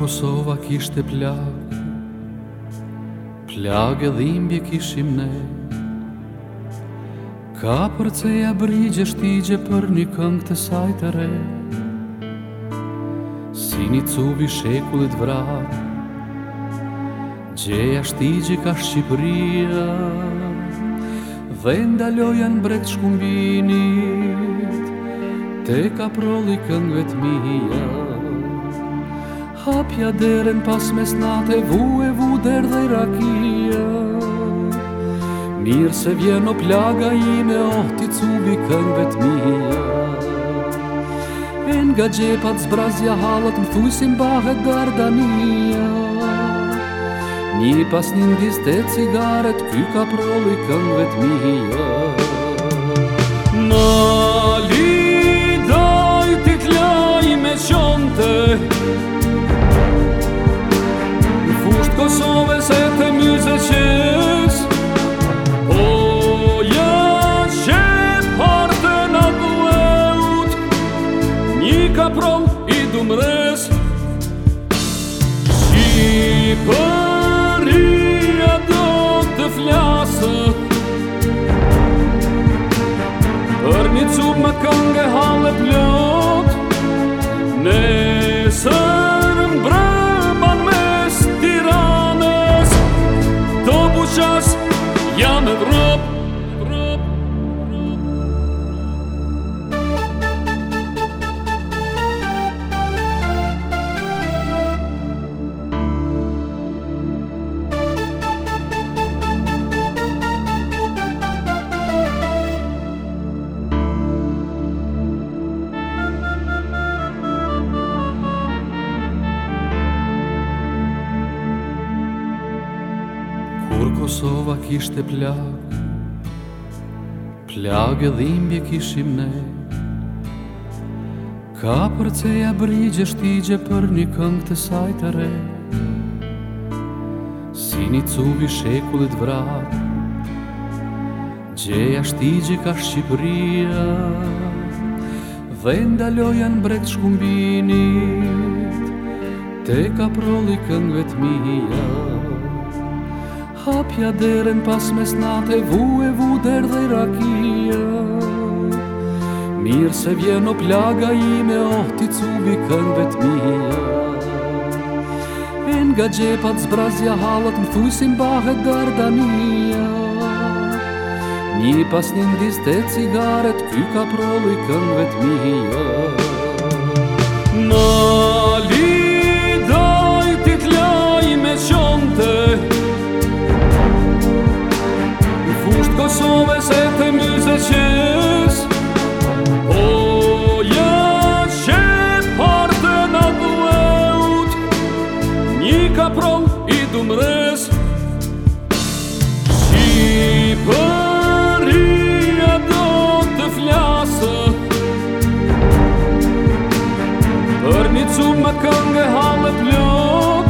Kosova kishte plak Plak e dhimbje kishim ne Ka për ceja brigje shtigje për një këngë të sajtëre Si një cuvi shekullit vrat Gjeja shtigje ka Shqipëria Dhe ndaloja në bretë shkumbinit Te ka proli këngëve të mija A pjaderen pas mes nate vu e vu der dhe i rakia Mir se vjeno plaga i me oti cubi kën vet mia E nga gjepat zbrazja halat më thuj si mbahe dardania Një pas një ndiz te cigaret ky ka prolu i kën vet mia U më këngë e halet lët Ne Kosova kishte plak Plak e dhimbje kishim ne Ka për ceja brigje shtigje për një këngë të sajtare Si një cuvi shekullit vrat Gjeja shtigje ka Shqipëria Dhe ndaloja në të shkumbinit Te ka proli këngëve të mija Dhe ndaloja në brekt shkumbinit kapja derën pas mes nate vu e vu der dhe i rakia Mirë se vjen o plaga i me ohti cubi kënve të mija E nga gjepat zbrazja halat, më thusim bahe dërda mija Një pas një ndiste cigaret kuj ka proluj kënve të cigaret ka të mija Proll i dumres Shqiperia Do të flasë Për një të sumë Më këngë e halë pëllot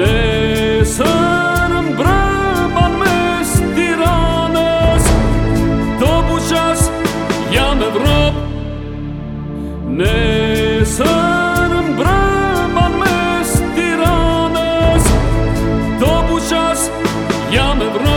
Nesër Në mbërë Më mes të tiranës Nesër Mevrouw.